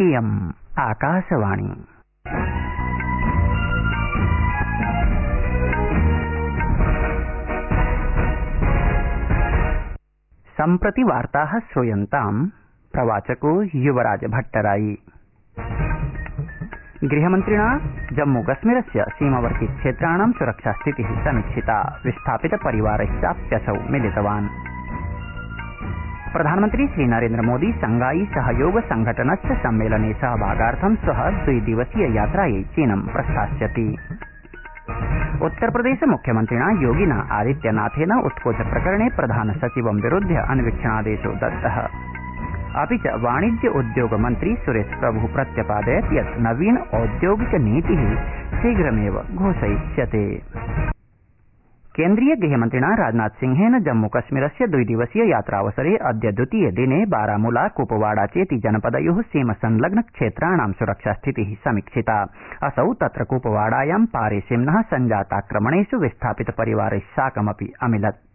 इयम् आकाशवाणी। सम्प्रति वार्ता श्रूयन्ताम् प्रवाचको युवराज भट्टराई। गृहमन्त्रिणा जम्मूकश्मीरस्य सीमावर्ति क्षेत्राणां सुरक्षास्थिति समीक्षिता। विस्थापित परिवारैश्चाप्यसौ मिलितवान्। प्रधानमन्त्री श्रीनरेन्द्रमोदी शंघाई सहयोग संघटनस्य सम्मेलने सहभागार्थं श्व द्वि दिवसीय यात्रायै चीनं प्रस्थास्यति। उत्तरप्रदेश मुख्यमन्त्रिणा योगिना आदित्यनाथेन उत्कोच प्रकरणे प्रधान सचिवं विरुध्य अन्वीक्षणादेशो दत्त। अपि च वाणिज्य उद्योग मन्त्री सुरेश प्रभु प्रत्यपादयत् यत् नवीन औद्योगिक नीति शीघ्रमेव घोषयिष्यते। केंद्रीय गृहमन्त्रिणा राजनाथ सिंहेन जम्मूकश्मीरस्य द्वि दिवसीय यात्रावसरे अद्य द्वितीय दिने बारामूला, कुपवाडा चेति जनपदयो सीम संलग्न क्षेत्राणां सुरक्षा स्थिति समीक्षिता। असौ तत्र कुपवाडायां पारेसीम्न सञ्जाताक्रमणेष् विस्थापित परिवारै साकमपि अमिलत्।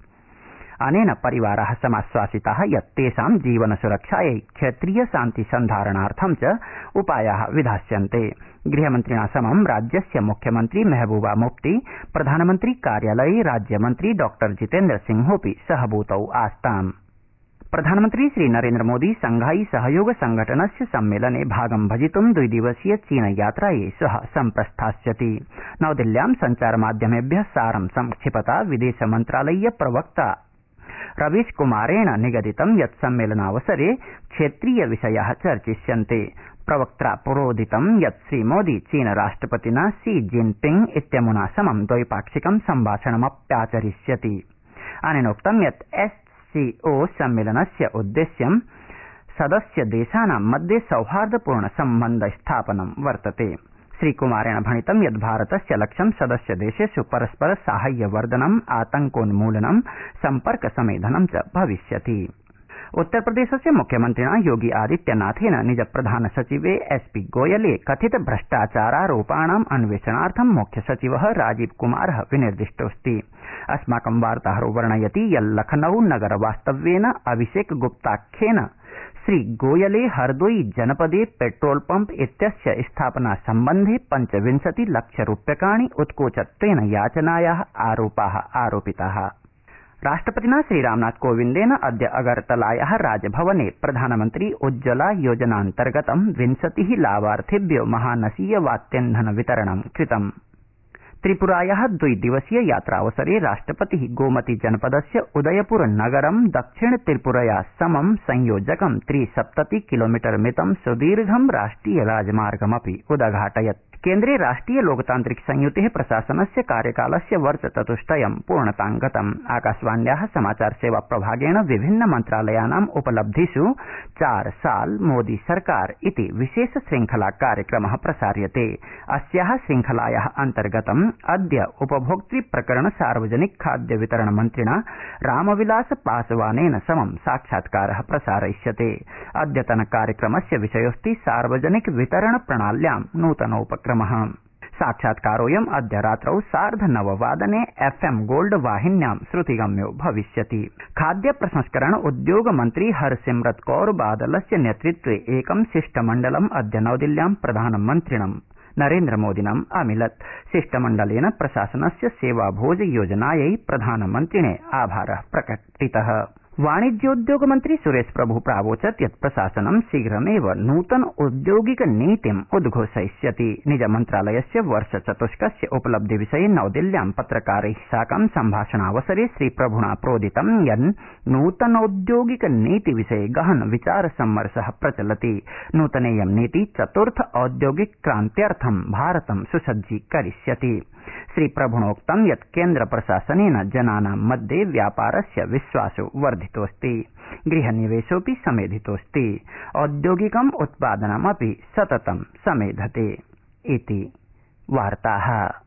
अनेन परिवारा समाश्वासिता यत् तेषां जीवन सुरक्षायै क्षेत्रीय शान्ति सन्धारणार्थं च उपाया विधास्यन्ते। गृहमन्त्रिणा समं राज्यस्य मुख्यमन्त्री महबूबा मुफ्ती, प्रधानमन्त्री कार्यालये राज्यमन्त्री डॉ जितेन्द्र सिंहोऽपि सहभूतौ आस्ताम्। प्रधानमन्त्री श्रीनरेन्द्रमोदी शंघाई सहयोग संघटनस्य सम्मेलने भागं भजितुं द्वि दिवसीय चीन यात्रायै श्व सम्प्रस्थास्यति। नवदिल्ल्यां सञ्चारमाध्यमेभ्य सारं संक्षिपता विदेशमन्त्रालयीय प्रवक्ता रवीश कुमारेण निगदितं यत् सम्मेलनावसरे क्षेत्रीय विषया चर्चिष्यन्ते प्रवक्त्रा प्रोदितं यत् श्रीमोदी चीन राष्ट्रपतिना शी जिनपिंग इत्यमुना समं द्वैपाक्षिकं सम्भाषणमप्याचरिष्यति अनेनोक्तं यत् एससीओ सम्मेलनस्य उद्देश्यं सदस्य देशानां मध्ये सौहार्दपूर्ण सम्बन्ध स्थापनं वर्तते श्रीकुमारेण भणितं यत् भारतस्य लक्ष्यं सदस्य देशेष् परस्पर साहाय्य वर्धनम् आतंकोन्मूलनं सम्पर्क समेधनं च भविष्यति। उत्तरप्रदेशस्य मुख्यमन्त्रिणा योगी आदित्यनाथेन निज प्रधान सचिवे एस पी गोयले कथित भ्रष्टाचारारोपाणाम् अन्वेषणार्थं मुख्य सचिव राजीव कुमार विनिर्दिष्टोऽस्ति। अस्माकं वार्ताहरो वर्णयति यल्लखनऊ नगर वास्तव्येन अभिषेक गुप्ताख्येन श्रीगोयले हरदोई जनपदे पेट्रोल पम्प इत्यस्य स्थापना सम्बन्धे पञ्चविंशति लक्ष रूप्यकाणि उत्कोचत्वेन याचनाया आरोपा आरोपिता। राष्ट्रपतिना श्रीरामनाथ कोविन्देन अद्य अगरतलाया राजभवने प्रधानमन्त्री उज्ज्वला योजनान्तर्गतं विंशति लाभार्थिभ्यो महानसीय वात्यन्धन वितरणं कृतम्। त्रिपुराया द्वि दिवसीय यात्रावसरे राष्ट्रपति गोमती जनपदस्य उदयपुर नगरं दक्षिण त्रिपुरया समं संयोजकं त्रिसप्तति किलोमीटर मितं सुदीर्घं राष्ट्रिय राजमार्गमपि उदघाटयत्। केन्द्रे राष्ट्रिय लोकतान्त्रिक संयुते प्रशासनस्य कार्यकालस्य वर्षचतुष्टयं पूर्णतां गतम् आकाशवाण्या समाचार सेवा प्रभागेण विभिन्न मन्त्रालयानाम् उपलब्धिष् चार साल मोदी सरकार इति विशेष श्रृंखला कार्यक्रम प्रसार्यते। अस्या श्रृंखलाया अन्तर्गतं अद्य उपभोक्तृ प्रकरण सार्वजनिक खाद्य वितरण मन्त्रिणा रामविलास पासवानेन समं साक्षात्कार प्रसारयिष्यते। अद्यतन कार्यक्रमस्य विषयोऽस्ति सार्वजनिक वितरण प्रणाल्यां नूतनोपक्रम साक्षात्कारोऽयं अद्य रात्रौ सार्ध नववादने एफ़ एम गोल्ड वाहिन्यां श्रुतिगम्यो भविष्यति। खाद्य प्रसंस्करण उद्योग मन्त्री हरसिमरत कौर बादलस्य नेतृत्वे एकं शिष्टमण्डलम् अद्य नवदिल्ल्यां प्रधानमन्त्रिणं नरेन्द्रमोदिनम् अमिलत्। शिष्टमण्डलेन प्रशासनस्य सेवाभोज योजनायै प्रधानमन्त्रिणे आभार प्रकटितः। वाणिज्योद्योग मन्त्री सुरेश प्रभु प्रावोचत् यत् प्रशासनं शीघ्रमेव नूतन औद्योगिक नीतिम् उद्घोषयिष्यति। निज मन्त्रालयस्य वर्षचतुष्कस्य उपलब्धि विषये नवदिल्ल्यां पत्रकारै साकं सम्भाषणावसरे श्रीप्रभुणा प्रोदितं यत् नूतनौद्योगिक नीति विषये गहन विचार सम्मर्श प्रचलति। नूतनेयं नीति चतुर्थ औद्योगिक क्रान्त्यर्थं भारतं सुसज्जीकरिष्यति। श्रीप्रभुणोक्तं यत् केन्द्र प्रशासनेन जनानां मध्ये व्यापारस्य विश्वासो वर्धितोऽस्ति गृहनिवेशोऽपि समेधितोऽस्ति। औद्योगिकम् उत्पादनमपि सततं समेधते। इति वार्ताः।